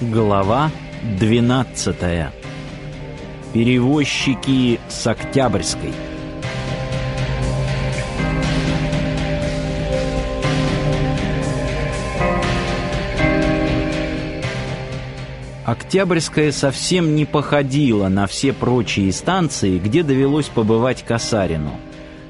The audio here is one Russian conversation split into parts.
Глава 12. Перевозчики с Октябрьской. Октябрьская совсем не походила на все прочие станции, где довелось побывать Касарину.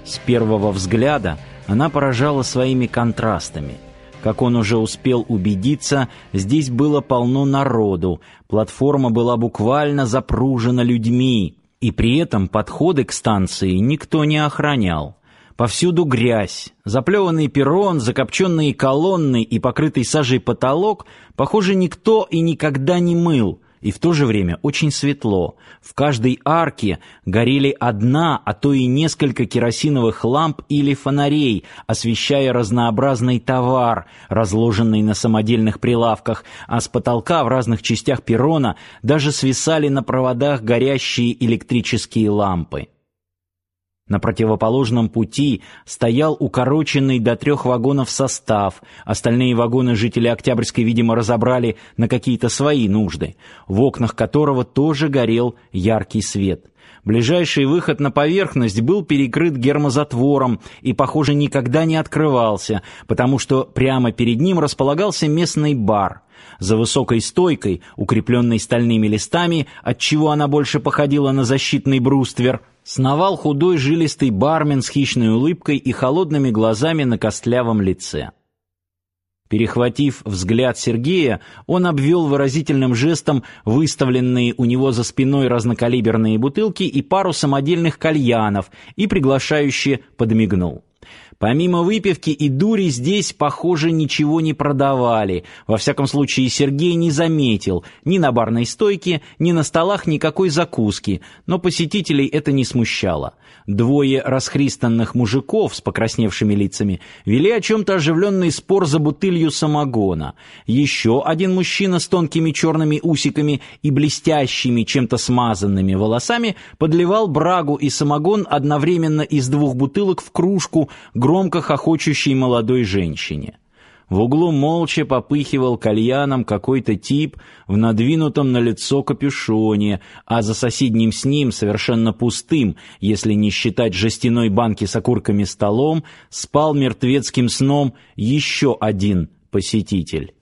С первого взгляда она поражала своими контрастами – как он уже успел убедиться, здесь было полно народу, платформа была буквально запружена людьми, и при этом подходы к станции никто не охранял. Повсюду грязь, заплеванный перрон, закопченные колонны и покрытый сажей потолок, похоже, никто и никогда не мыл – и в то же время очень светло. В каждой арке горели одна, а то и несколько керосиновых ламп или фонарей, освещая разнообразный товар, разложенный на самодельных прилавках, а с потолка в разных частях перрона даже свисали на проводах горящие электрические лампы. На противоположном пути стоял укороченный до трех вагонов состав. Остальные вагоны жители Октябрьской, видимо, разобрали на какие-то свои нужды, в окнах которого тоже горел яркий свет. Ближайший выход на поверхность был перекрыт гермозатвором и, похоже, никогда не открывался, потому что прямо перед ним располагался местный бар. За высокой стойкой, укрепленной стальными листами, отчего она больше походила на защитный бруствер, сновал худой жилистый бармен с хищной улыбкой и холодными глазами на костлявом лице. Перехватив взгляд Сергея, он обвел выразительным жестом выставленные у него за спиной разнокалиберные бутылки и пару самодельных кальянов и приглашающе подмигнул. Помимо выпивки и дури здесь, похоже, ничего не продавали. Во всяком случае, Сергей не заметил ни на барной стойке, ни на столах никакой закуски, но посетителей это не смущало. Двое расхристанных мужиков с покрасневшими лицами вели о чем-то оживленный спор за бутылью самогона. Еще один мужчина с тонкими черными усиками и блестящими чем-то смазанными волосами подливал брагу и самогон одновременно из двух бутылок в кружку, громко хохочущей молодой женщине. В углу молча попыхивал кальяном какой-то тип в надвинутом на лицо капюшоне, а за соседним с ним, совершенно пустым, если не считать жестяной банки с окурками столом, спал мертвецким сном еще один посетитель.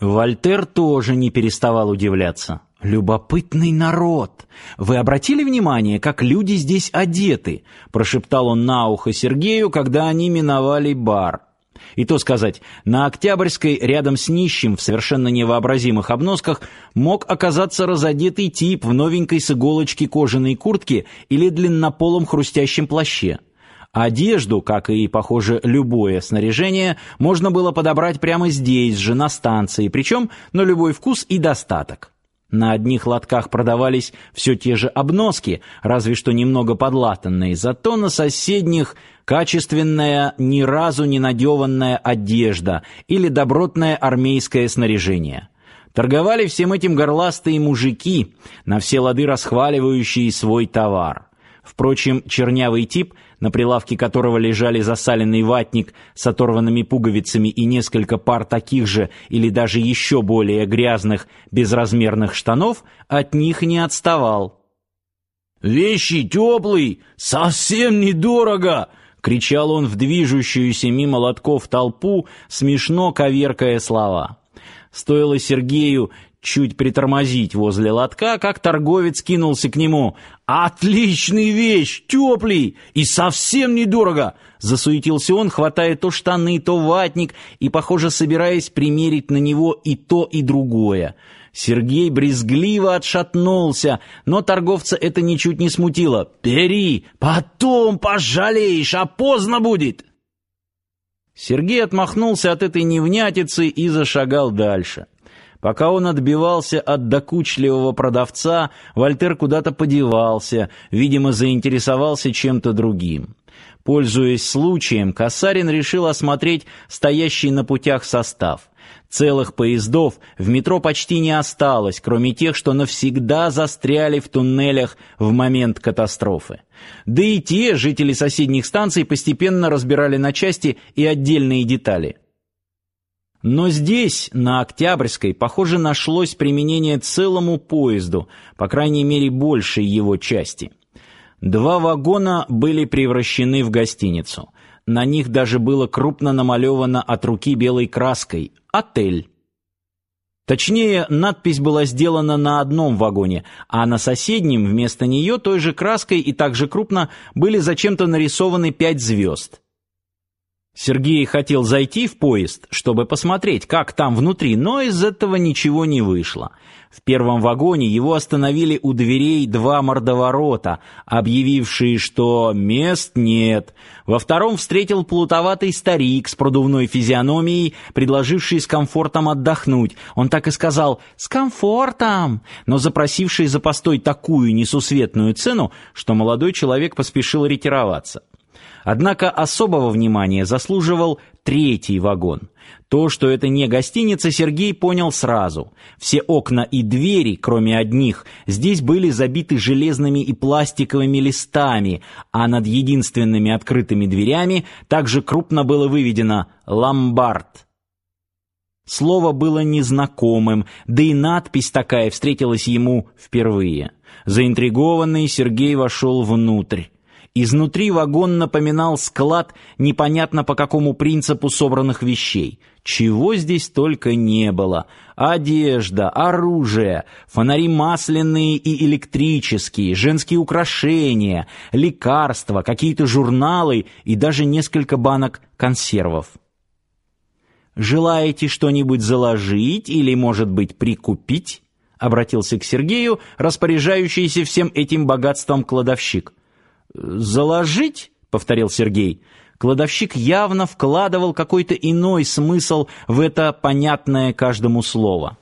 Вольтер тоже не переставал удивляться. Любопытный народ. Вы обратили внимание, как люди здесь одеты? прошептал он на ухо Сергею, когда они миновали бар. И то сказать, на Октябрьской рядом с нищим в совершенно невообразимых обносках мог оказаться разодетый тип в новенькой с иголочки кожаной куртке или длиннополом хрустящем плаще. Одежду, как и, похоже, любое снаряжение, можно было подобрать прямо здесь же, на станции, причем на любой вкус и достаток. На одних лотках продавались все те же обноски, разве что немного подлатанные, зато на соседних качественная, ни разу не надеванная одежда или добротное армейское снаряжение. Торговали всем этим горластые мужики, на все лады расхваливающие свой товар. Впрочем, чернявый тип, на прилавке которого лежали засаленный ватник с оторванными пуговицами и несколько пар таких же или даже еще более грязных безразмерных штанов, от них не отставал. «Вещи теплые, совсем недорого!» — кричал он в движущуюся мимо лотков толпу, смешно коверкая слова. Стоило Сергею чуть притормозить возле лотка, как торговец кинулся к нему. «Отличный вещь! Теплый! И совсем недорого!» Засуетился он, хватая то штаны, то ватник, и, похоже, собираясь примерить на него и то, и другое. Сергей брезгливо отшатнулся, но торговца это ничуть не смутило. «Бери! Потом пожалеешь, а поздно будет!» Сергей отмахнулся от этой невнятицы и зашагал дальше. Пока он отбивался от докучливого продавца, Вальтер куда-то подевался, видимо, заинтересовался чем-то другим. Пользуясь случаем, Касарин решил осмотреть стоящий на путях состав. Целых поездов в метро почти не осталось, кроме тех, что навсегда застряли в туннелях в момент катастрофы. Да и те жители соседних станций постепенно разбирали на части и отдельные детали. Но здесь, на Октябрьской, похоже, нашлось применение целому поезду, по крайней мере, большей его части. Два вагона были превращены в гостиницу. На них даже было крупно намалевано от руки белой краской «Отель». Точнее, надпись была сделана на одном вагоне, а на соседнем вместо нее той же краской и также крупно были зачем-то нарисованы пять звезд. Сергей хотел зайти в поезд, чтобы посмотреть, как там внутри, но из этого ничего не вышло. В первом вагоне его остановили у дверей два мордоворота, объявившие, что мест нет. Во втором встретил плутоватый старик с продувной физиономией, предложивший с комфортом отдохнуть. Он так и сказал «с комфортом», но запросивший за постой такую несусветную цену, что молодой человек поспешил ретироваться. Однако особого внимания заслуживал третий вагон. То, что это не гостиница, Сергей понял сразу. Все окна и двери, кроме одних, здесь были забиты железными и пластиковыми листами, а над единственными открытыми дверями также крупно было выведено «Ломбард». Слово было незнакомым, да и надпись такая встретилась ему впервые. Заинтригованный Сергей вошел внутрь. Изнутри вагон напоминал склад непонятно по какому принципу собранных вещей. Чего здесь только не было. Одежда, оружие, фонари масляные и электрические, женские украшения, лекарства, какие-то журналы и даже несколько банок консервов. «Желаете что-нибудь заложить или, может быть, прикупить?» обратился к Сергею, распоряжающийся всем этим богатством кладовщик. «Заложить?» — повторил Сергей. Кладовщик явно вкладывал какой-то иной смысл в это понятное каждому слово.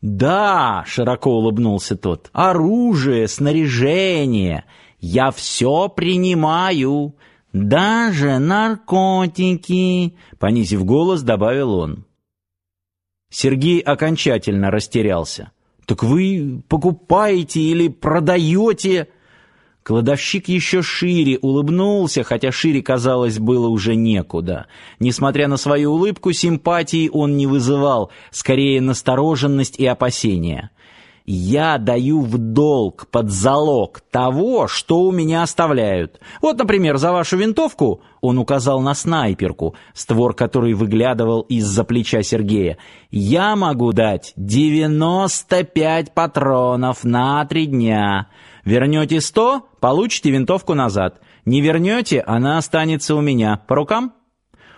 «Да!» — широко улыбнулся тот. «Оружие, снаряжение. Я все принимаю. Даже наркотики!» — понизив голос, добавил он. Сергей окончательно растерялся. «Так вы покупаете или продаете?» Кладовщик еще шире улыбнулся, хотя шире, казалось, было уже некуда. Несмотря на свою улыбку, симпатии он не вызывал, скорее настороженность и опасения. «Я даю в долг под залог того, что у меня оставляют. Вот, например, за вашу винтовку...» Он указал на снайперку, створ которой выглядывал из-за плеча Сергея. «Я могу дать девяносто пять патронов на три дня». Вернете сто, получите винтовку назад. Не вернете, она останется у меня. По рукам?»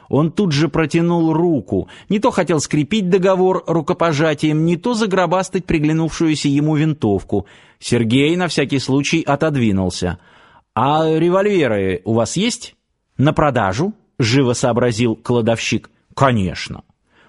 Он тут же протянул руку. Не то хотел скрепить договор рукопожатием, не то загробастать приглянувшуюся ему винтовку. Сергей на всякий случай отодвинулся. «А револьверы у вас есть?» «На продажу?» — живо сообразил кладовщик. «Конечно».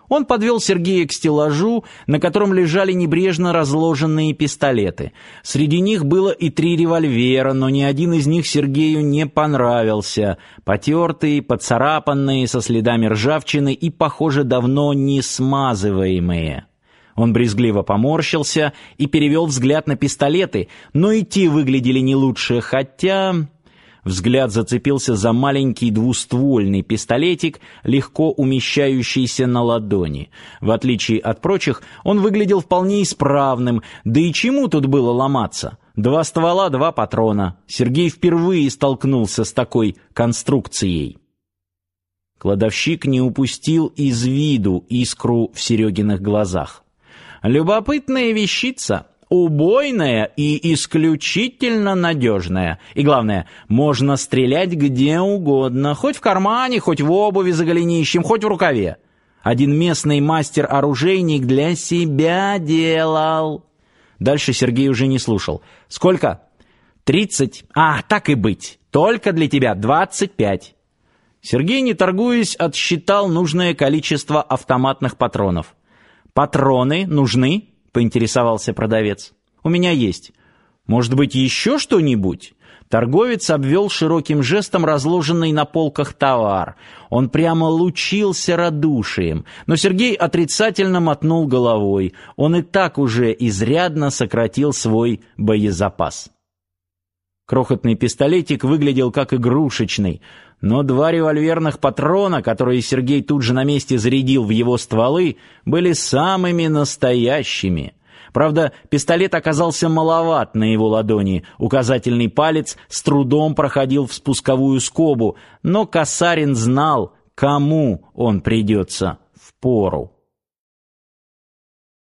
Он подвел Сергея к стеллажу, на котором лежали небрежно разложенные пистолеты. Среди них было и три револьвера, но ни один из них Сергею не понравился. Потертые, поцарапанные, со следами ржавчины и, похоже, давно не смазываемые. Он брезгливо поморщился и перевел взгляд на пистолеты, но и те выглядели не лучше, хотя... Взгляд зацепился за маленький двуствольный пистолетик, легко умещающийся на ладони. В отличие от прочих, он выглядел вполне исправным, да и чему тут было ломаться? Два ствола, два патрона. Сергей впервые столкнулся с такой конструкцией. Кладовщик не упустил из виду искру в Серегиных глазах. «Любопытная вещица», убойная и исключительно надежная. И главное, можно стрелять где угодно, хоть в кармане, хоть в обуви за голенищем, хоть в рукаве. Один местный мастер-оружейник для себя делал. Дальше Сергей уже не слушал. Сколько? Тридцать. А, так и быть. Только для тебя двадцать пять. Сергей, не торгуясь, отсчитал нужное количество автоматных патронов. Патроны нужны? Поинтересовался продавец. У меня есть. Может быть, еще что-нибудь? Торговец обвел широким жестом разложенный на полках товар. Он прямо лучился радушием, но Сергей отрицательно мотнул головой. Он и так уже изрядно сократил свой боезапас. Крохотный пистолетик выглядел как игрушечный, Но два револьверных патрона, которые Сергей тут же на месте зарядил в его стволы, были самыми настоящими. Правда, пистолет оказался маловат на его ладони, указательный палец с трудом проходил в спусковую скобу, но Касарин знал, кому он придется в пору.